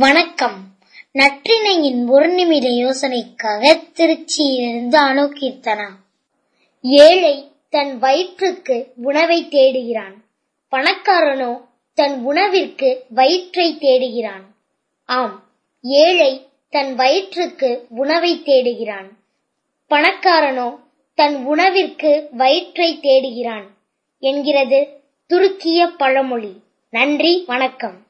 வணக்கம். நற்றினையின் ஒரு நிமிட யோசனைக்காக திருச்சியிலிருந்து அணு கீர்த்தனா ஏழை தன் வயிற்றுக்கு உணவை தேடுகிறான். பணக்காரனோ தன் உணவிற்கு வயிற்றை தேடுகிறான். ஆம் ஏழை தன் வயிற்றுக்கு உணவை தேடுகிறான். பணக்காரனோ தன் உணவிற்கு வயிற்றை தேடுகிறான். என்கிறது துருக்கிய பழமொழி. நன்றி வணக்கம்.